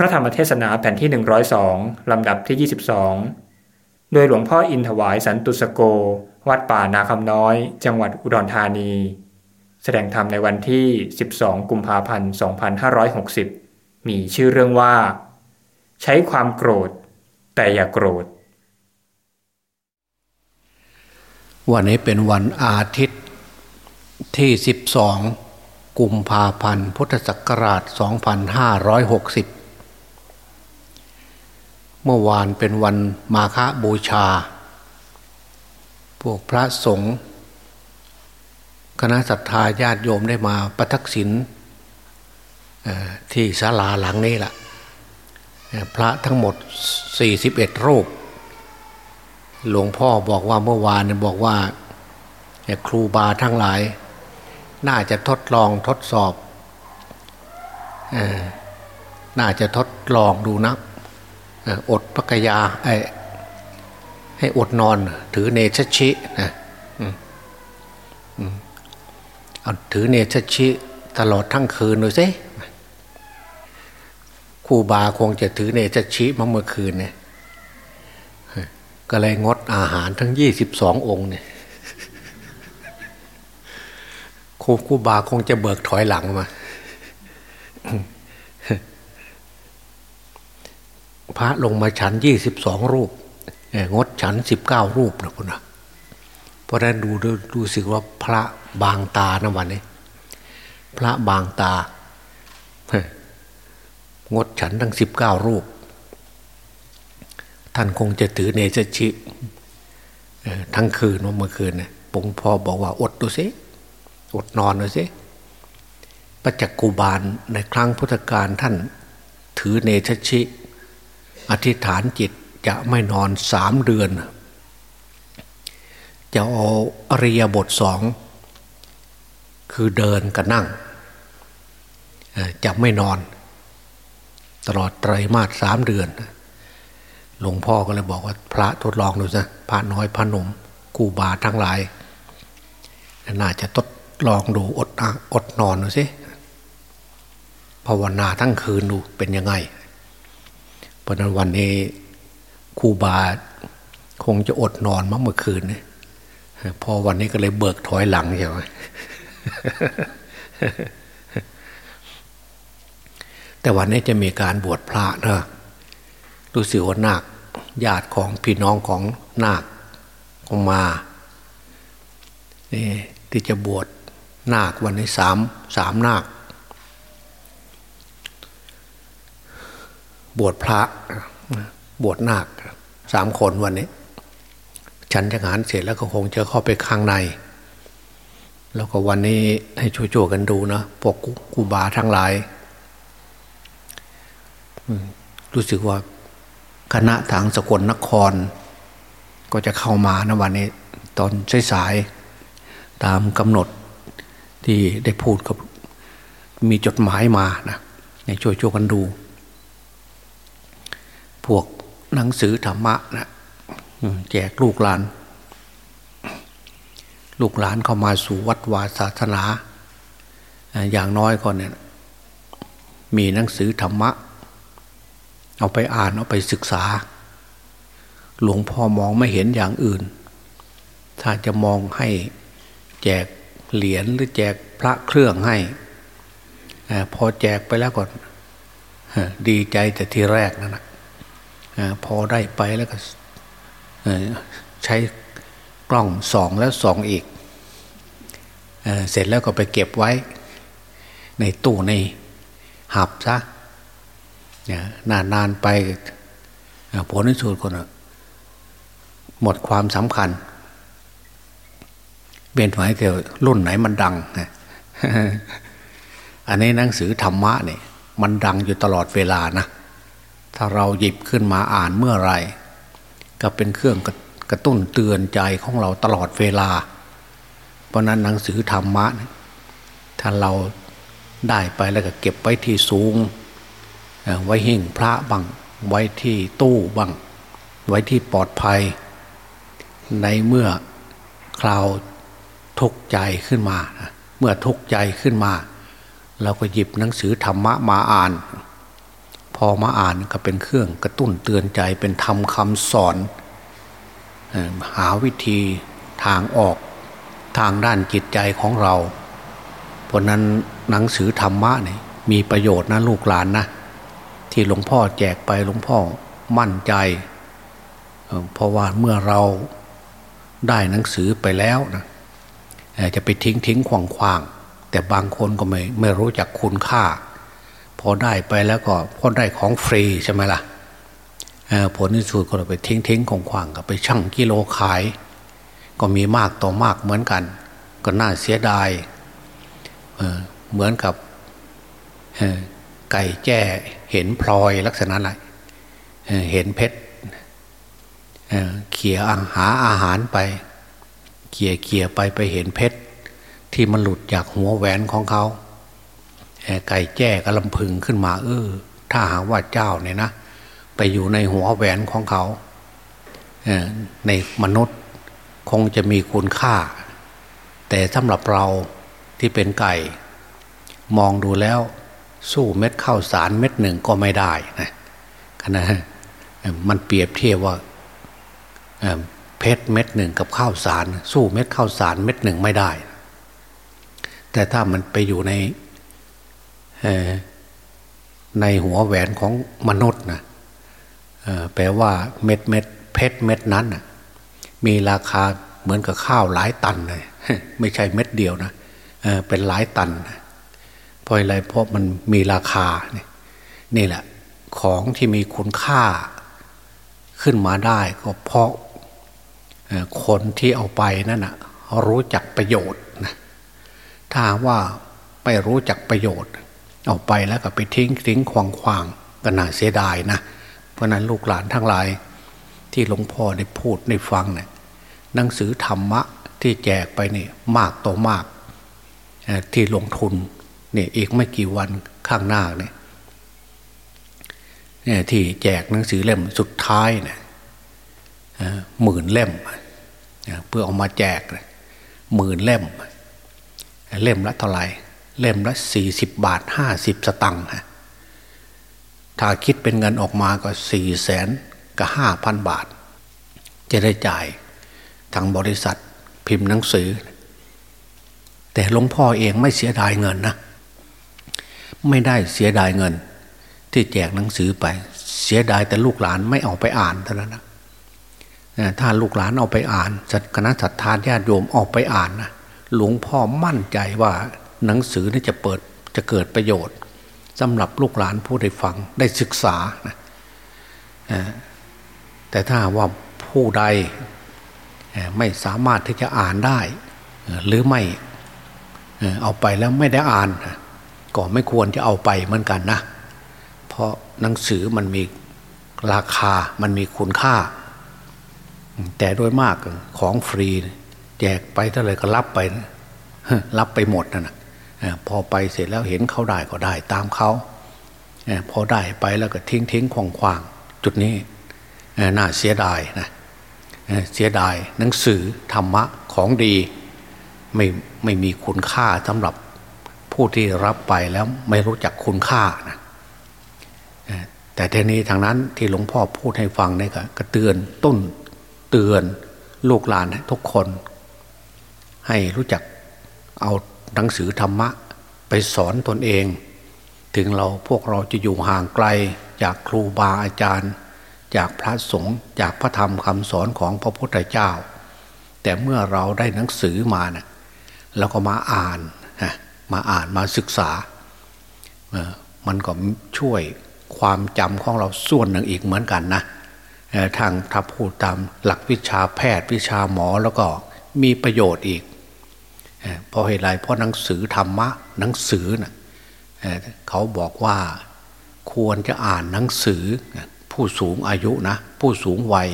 พระธรรมเทศนาแผ่นที่ 102 ลำดับที่ 22 โดยหลวงพ่ออินถวายสันตุสโก วัดป่านาคำน้อย จังหวัดอุดรธานี แสดงธรรมในวันที่ 12 กุมภาพันธ์ 2560 มีชื่อเรื่องว่า ใช้ความโกรธ แต่อย่ากโกรธ วันนี้เป็นวันอาทิตย์ที่ 12 กุมภาพันธ์ พุทธศักราช 2560 เมื่อวานเป็นวันมาฆบูชา พวกพระสงฆ์คณะศรัทธาญาติโยมได้มาประทักษิณที่ศาลาหลังนี้แหละพระทั้งหมด 41 รูป หลวงพ่อบอกว่าเมื่อวานบอกว่าครูบาทั้งหลาย น่าจะทดลองทดสอบ น่าจะทดลองดูนะ อดปักยาให้อดนอน ถือเนชชินะเอาถือเนชชิตลอดทั้งคืนดูสิครูบาคงจะถือเนชชิมาเมื่อคืนเนี่ยก็เลยงดอาหารทั้งยี่สิบสององค์เนี่ยครูครูบาคงจะเบิกถอยหลังมา พระลงมาฉันยี่สิบสองรูปงดฉันสิบเก้ารูปนะคุณนะเพราะนั้นดูดูสึกว่าพระบางตานะวันนี้ พระบางตางดฉันทั้งสิบเก้ารูป ท่านคงจะถือเนจชิทั้งคืนว่าเมื่อคืนเนี่ยปงพอบอกว่าอดดูสิอดนอนดูสิประจักกุบาลในครั้งพุทธกาลท่านถือเนชชิ อธิษฐานจิตจะไม่นอนสามเดือน จะเอาอริยบทสองคือเดินกับนั่ง จะไม่นอน ตลอดไตรมาสสามเดือน หลวงพ่อก็เลยบอกว่าพระทดลองดูสิพระน้อยพระหนุ่มกูบาทั้งหลาย น่าจะทดลองดูอดอดนอนดูสิภาวนาทั้งคืนดูเป็นยังไง ราะนั้นวันนี้ครูบาคงจะอดนอนมาเมื่อคืนเนี่ยพอวันนี้ก็เลยเบิกถอยหลังใช่ไหมแต่วันนี้จะมีการบวชพระนะรู้สึกว่านาคญาติของพี่น้องของนาคคงมานี่ที่จะบวชนาควันนี้สามสามนาค บวชพระบวชนาคสามคนวันนี้ ฉันจะงานเสร็จแล้วก็คงจะเข้าไปข้างใน แล้วก็วันนี้ให้ช่วยๆกันดูนะพวกกูบาทั้งหลายรู้สึกว่าคณะทางสกลนคร ก็จะเข้ามานะวันนี้ ตอนสายๆตามกำหนดที่ได้พูดกับมีจดหมายมานะให้ช่วยๆกันดู พวกหนังสือธรรมะนะแจกลูกหลาน ลูกหลานเข้ามาสู่วัดวาศาสนา อย่างน้อยก่อนเนี่ยมีหนังสือธรรมะ เอาไปอ่านเอาไปศึกษา หลวงพ่อมองไม่เห็นอย่างอื่น ถ้าจะมองให้แจกเหรียญหรือแจกพระเครื่องให้พอแจกไปแล้วก่อนดีใจแต่ทีแรกนั่นแหะ พอได้ไปแล้วก็ใช้กล้องสองแล้วสองอีกเเสร็จแล้วก็ไปเก็บไว้ ในตู้ในหับซะนานนานไปผลที่สุดคนหมดความสำคัญเปลี่ยนหมายเกี่ยวรุ่นไหนมันดังอันนี้หนังสือธรรมะเนี่ยมันดังอยู่ตลอดเวลานะ ถ้าเราหยิบขึ้นมาอ่านเมื่อไรก็เป็นเครื่องกระตุ้นเตือนใจของเราตลอดเวลา เพราะนั้นหนังสือธรรมะถ้าเราได้ไปแล้วก็เก็บไว้ที่สูง ไว้หิ่งพระบังไว้ที่ตู้บังไว้ที่ปลอดภัย ในเมื่อคราวทุกข์ใจขึ้นมา เมื่อทุกข์ใจขึ้นมา เราก็หยิบหนังสือธรรมะมาอ่าน พอมาอ่านก็เป็นเครื่องกระตุ้นเตือนใจเป็นธรรมคำสอน หาวิธีทางออกทางด้านจิตใจของเรา เพราะนั้นหนังสือธรรมะเนี่ยมีประโยชน์นะลูกหลานนะ ที่หลวงพ่อแจกไปหลวงพ่อมั่นใจ เพราะว่าเมื่อเราได้หนังสือไปแล้วนะจะไปทิ้งทิ้งขวางขวางแต่บางคนก็ไม่ไม่รู้จักคุณค่า พอได้ไปแล้วก็พอได้ของฟรีใช่ไหมล่ะผลที่สุดก็ไปทิ้งทิ้งของขวางก็ไปชั่งกิโลขาย ก็มีมากต่อมากเหมือนกัน ก็น่าเสียดายเเหมือนกับไก่แจ้เห็นพลอยลักษณะอะไรเห็นเพชรเขี่ยอาหาอาหารไปเขี่ยเขี่ยไปไปเห็นเพชรที่มันหลุดจากหัวแหวนของเขา ไก่แจ้ก็ลำพึงขึ้นมา เออ ถ้าหากว่าเจ้าเนี่ยนะไปอยู่ในหัวแหวนของเขาในมนุษย์คงจะมีคุณค่า แต่สำหรับเราที่เป็นไก่ มองดูแล้ว สู้เม็ดข้าวสารเม็ดหนึ่งก็ไม่ได้นะนะมันเปรียบเทียบว่าเพชรเม็ดหนึ่งกับข้าวสาร สู้เม็ดข้าวสารเม็ดหนึ่งไม่ได้ แต่ถ้ามันไปอยู่ใน ในหัวแหวนของมนุษย์นะแปลว่าเม็ดเม็ดเพชรเม็ดนั้นมีราคาเหมือนกับข้าวหลายตันเลยไม่ใช่เม็ดเดียวนะเป็นหลายตันเพราะอะไรเพราะมันมีราคานี่แหละ ของที่มีคุณค่าขึ้นมาได้ก็เพราะคนที่เอาไปนั่นนะรู้จักประโยชน์นะถ้าว่าไม่รู้จักประโยชน์ เอาไปแล้วก็ไปทิ้งทิ้งควางควางก็น่าเสียดายนะ เพราะนั้นลูกหลานทั้งหลาย ที่หลวงพ่อได้พูดได้ฟังเนะี่ยหนังสือธรรมะที่แจกไปนี่มากต่อมาก ที่ลงทุนเนี่ยอีกไม่กี่วันข้างหน้าเนี่ยเนี่ยที่แจกหนังสือเล่มสุดท้ายเนี่ยหมื่นเล่มเพื่อเอามาแจกหมื่นเล่ม เล่มละเท่าไหร่ เล่มละสี่สิบบาทห้าสิบสตังค์ถ้าคิดเป็นเงินออกมาก็สี่แสนกับห้าพันบาท จะได้จ่ายทางบริษัทพิมพ์หนังสือ แต่หลวงพ่อเองไม่เสียดายเงินนะ ไม่ได้เสียดายเงิน ที่แจกหนังสือไป เสียดายแต่ลูกหลานไม่เอาไปอ่านเท่านั้นนะถ้าลูกหลานเอาไปอ่านคณะสัตยาญาติโยมออกไปอ่านนะหลวงพ่อมั่นใจว่า หนังสือนี่จะเปิดจะเกิดประโยชน์สำหรับลูกหลานผู้ได้ฟังได้ศึกษานะแต่ถ้าว่าผู้ใดไม่สามารถที่จะอ่านได้ หรือไม่เอาไปแล้วไม่ได้อ่าน ก็ไม่ควรจะเอาไปเหมือนกันนะ เพราะหนังสือมันมีราคามันมีคุณค่า แต่โดยมากของฟรี แจกไปเท่าไรก็รับไป รับไปหมดนะ พอไปเสร็จแล้วเห็นเขาได้ก็ได้ตามเขาพอได้ไปแล้วก็ทิ้งทิ้งควางควางจุดนี้น่าเสียดายนะเสียดายหนังสือธรรมะของดีไม่ไม่มีคุณค่าสำหรับผู้ที่รับไปแล้วไม่รู้จักคุณค่านะแต่ทีนี้ทางนั้นที่หลวงพ่อพูดให้ฟังนี่ก็กระเตือนต้นเตือนลูกหลานทุกคน ให้รู้จักเอา หนังสือธรรมะไปสอนตนเอง ถึงเราพวกเราจะอยู่ห่างไกลจากครูบาอาจารย์ จากพระสงฆ์จากพระธรรมคำสอนของพระพุทธเจ้า แต่เมื่อเราได้หนังสือมาเนะี่ยเราก็มาอ่านมาอ่านมาศึกษา มันก็ช่วยความจำของเราส่วนหนึ่งอีกเหมือนกันนะทางถ้าพูดตามหลักวิชาแพทย์วิชาหมอแล้วก็มีประโยชน์อีก เพราะเหตุไรเพราะหนังสือธรรมะหนังสือนะ่ะเขาบอกว่าควรจะอ่านหนังสือผู้สูงอายุนะผู้สูงวัย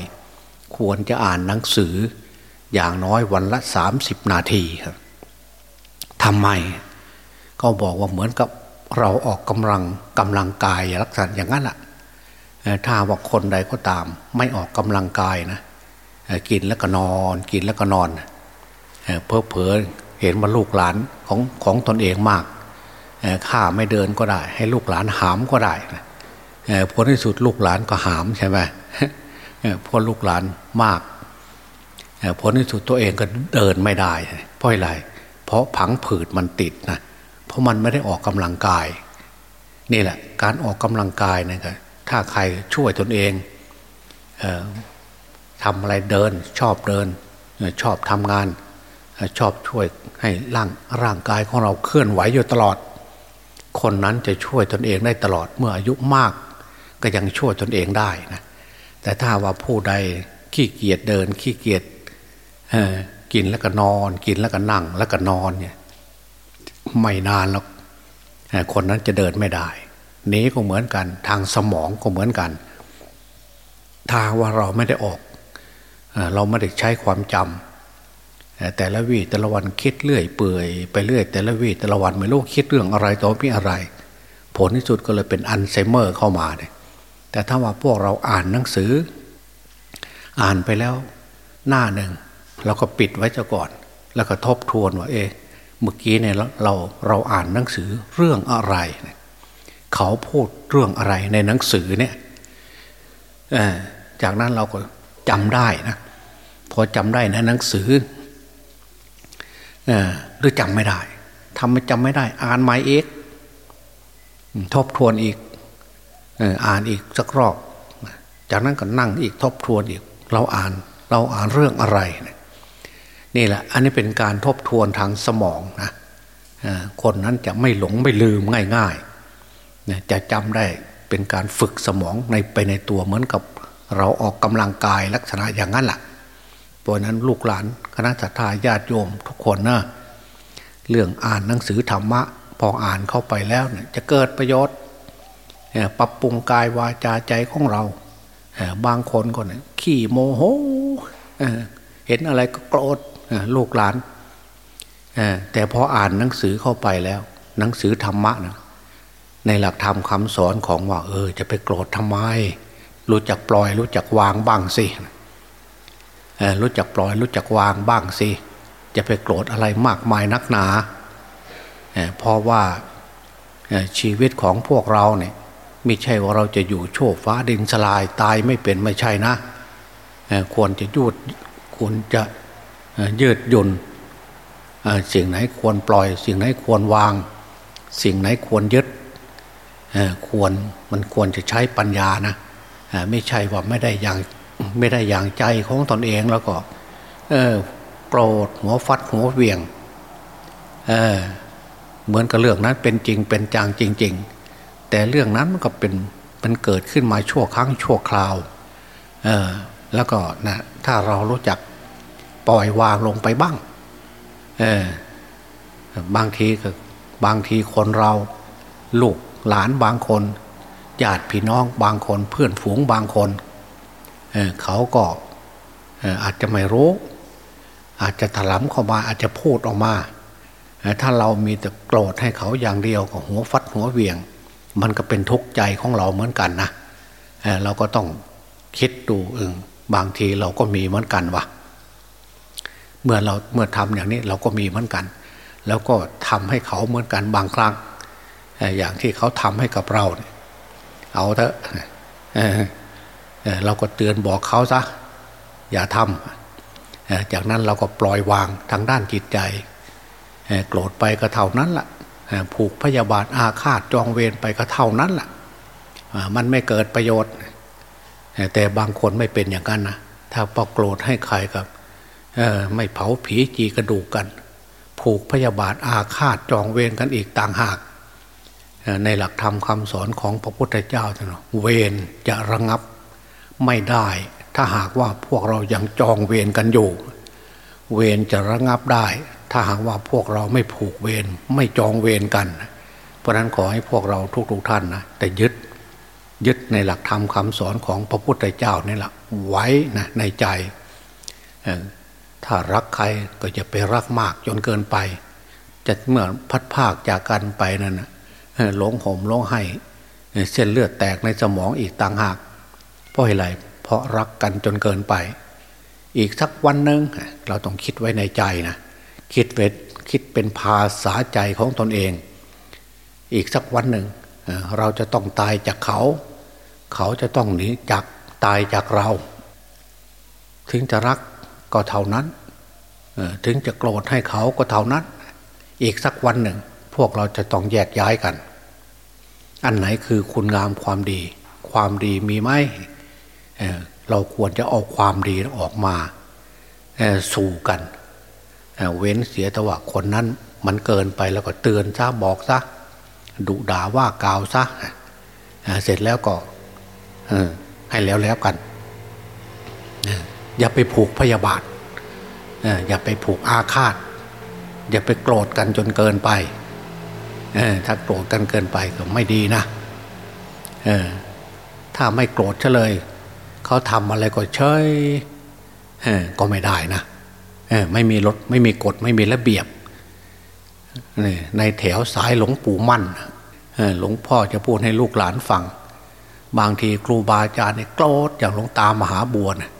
ควรจะอ่านหนังสืออย่างน้อยวันละสามสิบนาทีครับทำไมก็บอกว่าเหมือนกับเราออกกำลังกำลังกายลักษณะอย่างนั้นแหละถ้าว่าคนใดก็ตาม ไม่ออกกำลังกายนะกินแล้วก็นอน กินแล้วก็นอนเพอเพอ เห็นว่าลูกหลานของของตนเองมากข้าไม่เดินก็ได้ ให้ลูกหลานหามก็ได้ผลที่สุดลูกหลานก็หามใช่ไหมเพราะลูกหลานมากผลที่สุดตัวเองก็เดินไม่ได้ เพราะอะไร เพราะผังผืดมันติดนะเพราะมันไม่ได้ออกกำลังกาย นี่แหละ การออกกำลังกายนะครับถ้าใครช่วยตนเองเออทำอะไรเดินชอบเดินชอบทำงาน ชอบช่วยให้ร่างร่างกายของเราเคลื่อนไหวอยู่ตลอด คนนั้นจะช่วยตนเองได้ตลอดเมื่ออายุมาก ก็ยังช่วยตนเองได้นะแต่ถ้าว่าผู้ใดขี้เกียจเดินขี้เกียจกินแล้วก็นอน กินแล้วก็นั่งแล้วก็นอนเนี่ยไม่นานแล้วคนนั้นจะเดินไม่ได้นี้ก็เหมือนกัน ทางสมองก็เหมือนกัน ถ้าว่าเราไม่ได้ออก เราไม่ได้ใช้ความจำ แต่ละวีแต่ละวันคิดเรื่อยเปื่อยไปเรื่อย แต่ละวีแต่ละวันไม่รู้คิดเรื่องอะไรต่อพี่อะไร ผลที่สุดก็เลยเป็นอัลไซเมอร์เข้ามาเนี่ยแต่ถ้าว่าพวกเราอ่านหนังสือ อ่านไปแล้วหน้าหนึ่งเราก็ปิดไว้จะก่อน แล้วก็ทบทวนว่าเอเมื่อกี้เนี่ยเราเราอ่านหนังสือเรื่องอะไรเขาพูดเรื่องอะไรในหนังสือเนี่ยจากนั้นเราก็จำได้นะพอจำได้ในหนังสือ หรือจำไม่ได้ทำไม่จำไม่ได้ อ่านไม้เอกทบทวนอีกอ่านอีกสักรอบ จากนั้นก็นั่งอีกทบทวนอีก เราอ่านเราอ่านเรื่องอะไร นี่แหละ อันนี้เป็นการทบทวนทางสมองนะคนนั้นจะไม่หลงไม่ลืมง่ายๆจะจำได้เป็นการฝึกสมองในไปในตัวเหมือนกับเราออกกำลังกายลักษณะอย่างนั้นแหละ เพราะนั้นลูกหลานคณะสัตยาญาติโยมทุกคนนะเรื่องอ่านหนังสือธรรมะ พออ่านเข้าไปแล้วเนี่ยจะเกิดประโยชน์ปรับปรุงกายวาจาใจของเรา บางคนก็เนี่ยขี้โมโหเห็นอะไรก็โกรธลูกหลานแต่พออ่านหนังสือเข้าไปแล้ว หนังสือธรรมะนะในหลักธรรมคำสอนของว่า เออ จะไปโกรธทำไม รู้จักปล่อย รู้จักวางบ้างสิ รู้จักปล่อยรู้จักวางบ้างสิจะไปโกรธอะไรมากมายนักหนาเพราะว่าชีวิตของพวกเราเนี่ยไม่ใช่ว่าเราจะอยู่โชคฟ้าดินสลายตายไม่เป็นไม่ใช่นะควรจะยุดควรจะยืดหยุ่นสิ่งไหนควรปล่อย สิ่งไหนควรวาง สิ่งไหนควรยึดควรมันควรจะใช้ปัญญานะไม่ใช่ว่าไม่ได้อย่าง ไม่ได้อย่างใจของตนเองแล้วก็โกรธหัวฟัดหัวเวียงเเหมือนกับเรื่องนั้นเป็นจริงเป็นจางจริง ๆ แต่เรื่องนั้นมันก็เป็นมันเกิดขึ้นมาชั่วครั้งชั่วคราวแล้วก็นะถ้าเรารู้จักปล่อยวางลงไปบ้างเออบางทีก็บางทีคนเรา ลูกหลานบางคนญาติพี่น้องบางคนเพื่อนฝูงบางคน เขาก็อาจจะไม่รู้ อาจจะถลำเข้ามาอาจจะพูดออกมา ถ้าเรามีแต่โกรธให้เขาอย่างเดียวก็หัวฟัดหัวเวียง มันก็เป็นทุกข์ใจของเราเหมือนกันนะเราก็ต้องคิดดูเออบางทีเราก็มีเหมือนกันวะเมื่อเราเมื่อทำอย่างนี้เราก็มีเหมือนกัน แล้วก็ทำให้เขาเหมือนกันบางครั้งอย่างที่เขาทำให้กับเรา เอาเถอะ เราก็เตือนบอกเขาซะอย่าทำจากนั้นเราก็ปล่อยวางทางด้านจิตใจ โกรธไปก็เท่านั้นละ่ะผูกพยาบาทอาฆาตจองเวรไปก็เท่านั้นละ่ะมันไม่เกิดประโยชน์ แต่บางคนไม่เป็นอย่างนั้นนะถ้าพอโกรธให้ใครกับไม่เผาผีจีกระดูกกัน ผูกพยาบาทอาฆาตจองเวรกันอีกต่างหากในหลักธรรมคำสอนของพระพุทธเจ้านะเวรจะระงับ ไม่ได้ ถ้าหากว่าพวกเรายังจองเวรกันอยู่ เวรจะระงับได้ ถ้าหากว่าพวกเราไม่ผูกเวรไม่จองเวรกัน เพราะนั้นขอให้พวกเราทุกๆท่านนะแต่ยึดยึดในหลักธรรมคำสอนของพระพุทธเจ้านี่แหละไว้นะในใจ ถ้ารักใครก็จะไปรักมากจนเกินไป จะเมื่อพัดภาคจากกันไปนั่นหลงห่มหลงให้ เส้นเลือดแตกในสมองอีกต่างหาก เพราะอะไรเพราะรักกันจนเกินไป อีกสักวันหนึ่งเราต้องคิดไว้ในใจนะคิดเวทคิดเป็นภาษาใจของตนเอง อีกสักวันหนึ่งเราจะต้องตายจากเขา เขาจะต้องหนีจากตายจากเรา ถึงจะรักก็เท่านั้นถึงจะโกรธให้เขาก็เท่านั้น อีกสักวันหนึ่ง พวกเราจะต้องแยกย้ายกัน อันไหนคือคุณงามความดี ความดีมีไหม เราควรจะเอาความดีออกมาสู่กัน เว้นเสียแต่ว่าคนนั้นมันเกินไปแล้วก็เตือนซะบอกซะดุด่าว่ากล่าวซะเสร็จแล้วก็ให้แล้วแล้วกัน อย่าไปผูกพยาบาทอย่าไปผูกอาฆาต อย่าไปโกรธกันจนเกินไปถ้าโกรธกันเกินไปก็ไม่ดีนะถ้าไม่โกรธเฉลย เขาทำอะไรก็เฉยก็ไม่ได้นะไม่มีรถไม่มีกฎไม่มีระเบียบในแถวสายหลวงปู่มั่นหลวงพ่อจะพูดให้ลูกหลานฟัง บางทีครูบาอาจารย์เนี่ยโกรธอย่างหลวงตามหาบัวนะ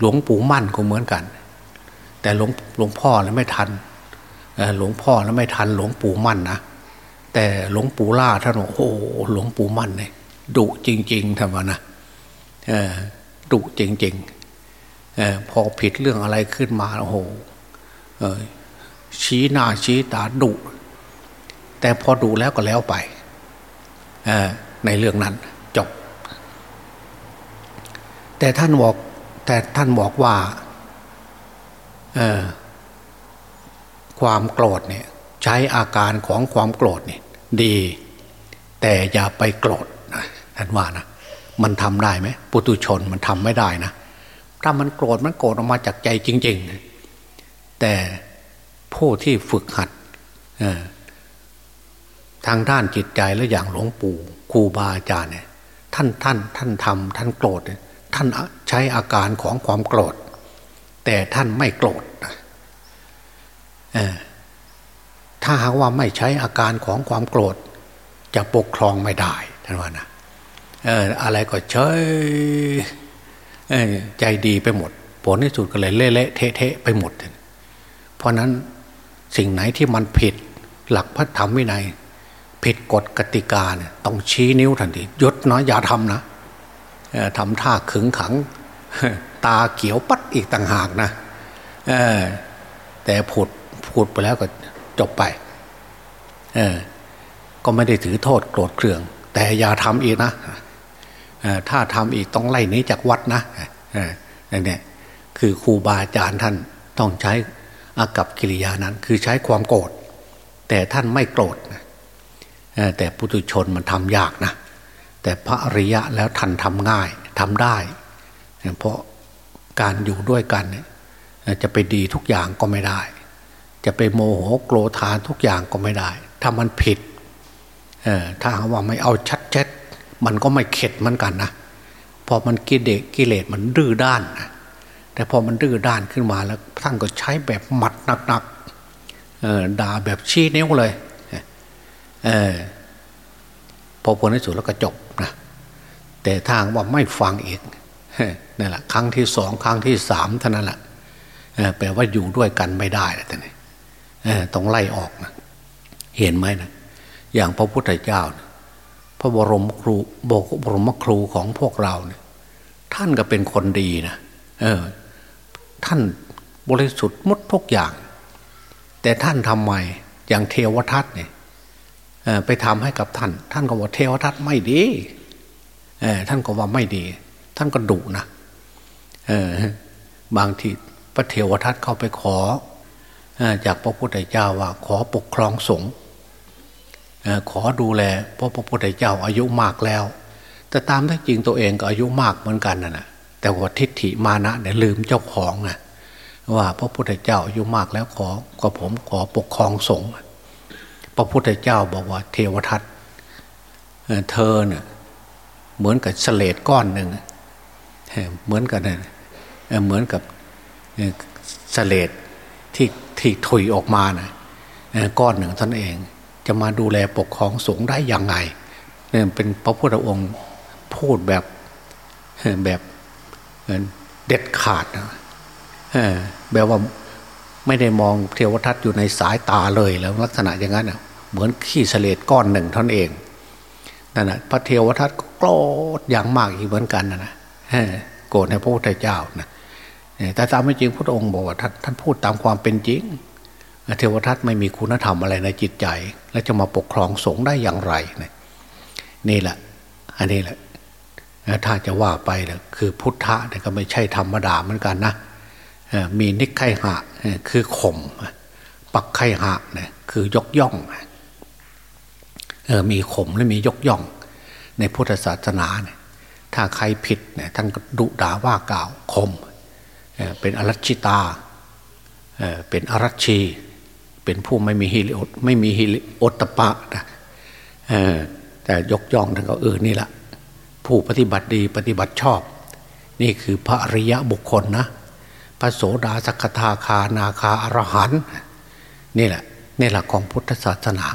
หลวงปู่มั่นก็เหมือนกัน แต่หลวงหลวงพ่อแล้วไม่ทันหลวงพ่อแล้วไม่ทันหลวงปู่มั่นนะแต่หลวงปู่ล่าท่านโอ้โหหลวงปู่มั่นเนี่ย ดุจริงๆทำวะนะดุจริงๆพอผิดเรื่องอะไรขึ้นมาโอ้โหชี้หน้าชี้ตาดุแต่พอดูแล้วก็แล้วไปในเรื่องนั้นจบ แต่ท่านบอกแต่ท่านบอกว่าความโกรธเนี่ย ใช้อาการของความโกรธเนี่ย ดี แต่อย่าไปโกรธ ท่านว่านะมันทำได้ไหมปุตุชนมันทำไม่ได้นะถ้ามันโกรธมันโกรธออกมาจากใจจริง ๆ แต่ผู้ที่ฝึกหัดทางด้านจิตใจและอย่างหลวงปู่ครูบาอาจารย์เนี่ยท่านท่านท่านทำท่านโกรธท่านใช้อาการของความโกรธ แต่ท่านไม่โกรธถ้าหากว่าไม่ใช้อาการของความโกรธ จะปกครองไม่ได้ท่านว่านะ อะไรก็เฉยใจดีไปหมด ผลที่สุดก็เลยเละเทะเทะไปหมด เพราะนั้นสิ่งไหนที่มันผิดหลักพระธรรมวินัย ผิดกฎกติกาเนี่ยต้องชี้นิ้วทันทียศน้อยอย่าทำนะทำท่าขึงขัง ตาเขียวปัดอีกต่างหากนะแต่ผุดพูดไปแล้วก็จบไปก็ไม่ได้ถือโทษโกรธเครือง แต่อย่าทำอีกนะ ถ้าทำอีกต้องไล่นี้จากวัดนะนี่เนี่ยคือครูบาอาจารย์ท่านต้องใช้อากับกิริยานั้น คือใช้ความโกรธแต่ท่านไม่โกรธแต่ปุถุชนมันทำยากนะแต่พระอริยะแล้วท่านทำง่ายทำได้ เพราะการอยู่ด้วยกันจะไปดีทุกอย่างก็ไม่ได้ จะไปโมโหโกรธานทุกอย่างก็ไม่ได้ ถ้ามันผิดถ้าว่าไม่เอาชัด มันก็ไม่เข็ดเหมือนกันนะพอมันกิเลสกิเลสมันดื้อด้านนะแต่พอมันดื้อด้านขึ้นมาแล้วท่านก็ใช้แบบหมัดหนักๆด่าแบบชี้นิ้วเลยเออพอผลในสุดแล้วก็จบนะแต่ทางว่าไม่ฟังอีกนั่นแหละครั้งที่สองครั้งที่สามเท่านั้นแหละแปลว่าอยู่ด้วยกันไม่ได้แล้วแต่นี่ต้องไล่ออกนะเห็นไหมนะอย่างพระพุทธเจ้านะ พระบรมครูบกบรมครูของพวกเราเนี่ยท่านก็เป็นคนดีนะเออ ท่านบริสุทธิ์มดทุกอย่าง แต่ท่านทำไมอย่างเทวทัตเนี่ยไปทำให้กับท่าน ท่านก็บอกเทวทัตไม่ดีท่านก็ว่าไม่ดี ท่านก็ดุนะบางทีพระเทวทัตเข้าไปขอจากพระพุทธเจ้าว่าขอปกครองสงฆ์ ขอดูแลเพราะพระพุทธเจ้าอายุมากแล้ว แต่ตามที่จริงตัวเองก็อายุมากเหมือนกันนะแต่ว่าทิฏฐิมานะเนี่ยลืมเจ้าของนะว่าพระพุทธเจ้าอายุมากแล้วขอก็ผมขอปกครองสงฆ์พระพุทธเจ้าบอกว่าเทวทัตเธอเนี่ยเหมือนกับเสลดก้อนหนึ่งเหมือนกันเนี่ยเหมือนกับเสลดที่ที่ถุยออกมานะก้อนหนึ่งท่านเอง จะมาดูแลปกครองสงฆ์ได้อย่างไงเนี่ยเป็นพระพุทธองค์พูดแบบแบบเด็ดขาดนะแบบว่าไม่ได้มองเทวทัตอยู่ในสายตาเลยแล้วลักษณะอย่างนั้นเหมือนขี้เสลดก้อนหนึ่งท่านเองนั่นนะพระเทวทัตก็โกรธอย่างมากอีกเหมือนกันนะนะโกรธในพระพุทธเจ้านะแต่ตามไม่จริงพระองค์บอกว่าท่านท่านพูดตามความเป็นจริง เทวทัตไม่มีคุณธรรมอะไรในจิตใจ และจะมาปกครองสงฆ์ได้อย่างไรนี่แหละ อันนี้แหละถ้าจะว่าไปนะคือพุทธะเนี่ยก็ไม่ใช่ธรรมดาเหมือนกันนะมีนิกไขหะคือข่มปักไขหะเนี่ยคือยกย่องมีข่มและมียกย่อง ในพุทธศาสนาเนี่ยถ้าใครผิดเนี่ยท่านก็ดุด่าว่ากล่าวข่มเป็นอรัชิตาเป็นอรัชชี เป็นผู้ไม่มีฮิริโอไม่มีฮิริโอตปะนะแต่ยกย่องท่านก็เออนี่แหละผู้ปฏิบัติดีปฏิบัติชอบ นี่คือพระอริยะบุคคลนะ พระโสดาสักทาคานาคาอรหันนี่แหละนี่แหละของพุทธศาสนา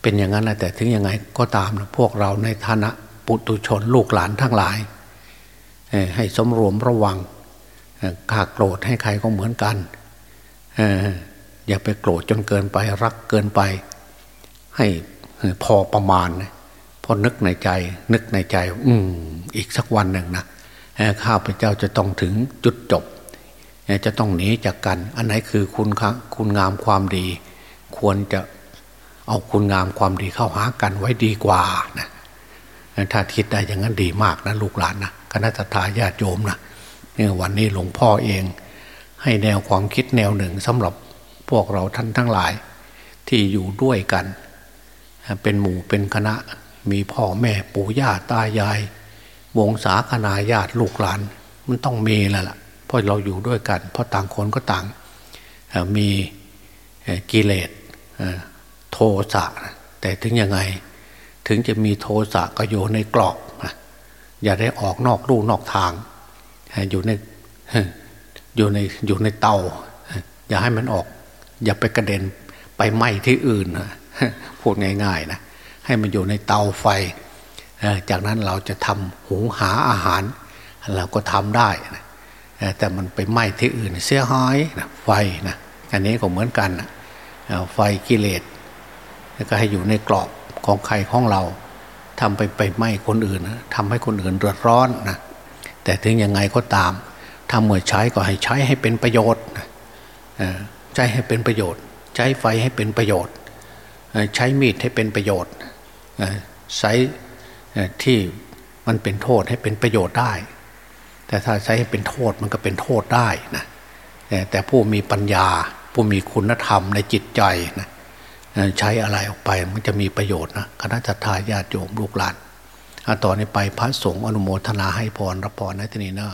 เป็นอย่างนั้นแหละแต่ถึงยังไงก็ตามนะพวกเราในฐานะปุตุชนลูกหลานทั้งหลาย ให้สมรวมระวังข้าโกรธให้ใครก็เหมือนกัน อย่าไปโกรธจนเกินไปรักเกินไป ให้พอประมาณพอนึกในใจ นึกในใจ อืมอีกสักวันหนึ่งนะข้าพเจ้าจะต้องถึงจุดจบ จะต้องหนีจากกัน อันไหนคือคุณคุณงามความดี ควรจะเอาคุณงามความดีเข้าหากันไว้ดีกว่านะถ้าคิดได้อย่างนั้นดีมากนะลูกหลานนะคณะทาญาติโยมนะนี่วันนี้หลวงพ่อเอง ให้แนวความคิดแนวหนึ่งสำหรับ วกเราท่านทั้งหลายที่อยู่ด้วยกัน เป็นหมู่เป็นคณะมีพ่อแม่ปู่ย่าตายาย วงศาคณาญาติลูกหลาน มันต้องมีแล้วล่ะเพราะเราอยู่ด้วยกัน เพราะต่างคนก็ต่างมีกิเลสโทสะแต่ถึงยังไง ถึงจะมีโทสะก็อยู่ในกรอบอย่าได้ออกนอกลู่นอกทาง อยู่ในอยู่ในอยู่ในเตา อย่าให้มันออก อย่าไปกระเด็นไปไหม้ที่อื่นพูดง่าย ๆนะให้มันอยู่ในเตาไฟ จากนั้นเราจะทำหุงหาอาหาร เราก็ทำได้นะแต่มันไปไหม้ที่อื่นเสียหายนะไฟนะอันนี้ก็เหมือนกันนะไฟกิเลสก็ให้อยู่ในกรอบของใครของเราทำไปไปไหม้คนอื่นนะทำให้คนอื่นเดือดร้อนนะแต่ถึงยังไงก็ตามทำเมื่อใช้ก็ให้ใช้ให้เป็นประโยชน์ ใช้ให้เป็นประโยชน์ ใช้ไฟให้เป็นประโยชน์ ใช้มีดให้เป็นประโยชน์ใช้ที่มันเป็นโทษให้เป็นประโยชน์ได้ แต่ถ้าใช้ให้เป็นโทษมันก็เป็นโทษได้นะแต่ผู้มีปัญญา ผู้มีคุณธรรมในจิตใจนะใช้อะไรออกไปมันจะมีประโยชน์นะคณะทาญาติโยมลูกหลานต่อนนี้ไปพระสงฆ์อนุโมทนาให้พรรับพรในที่นี้นะ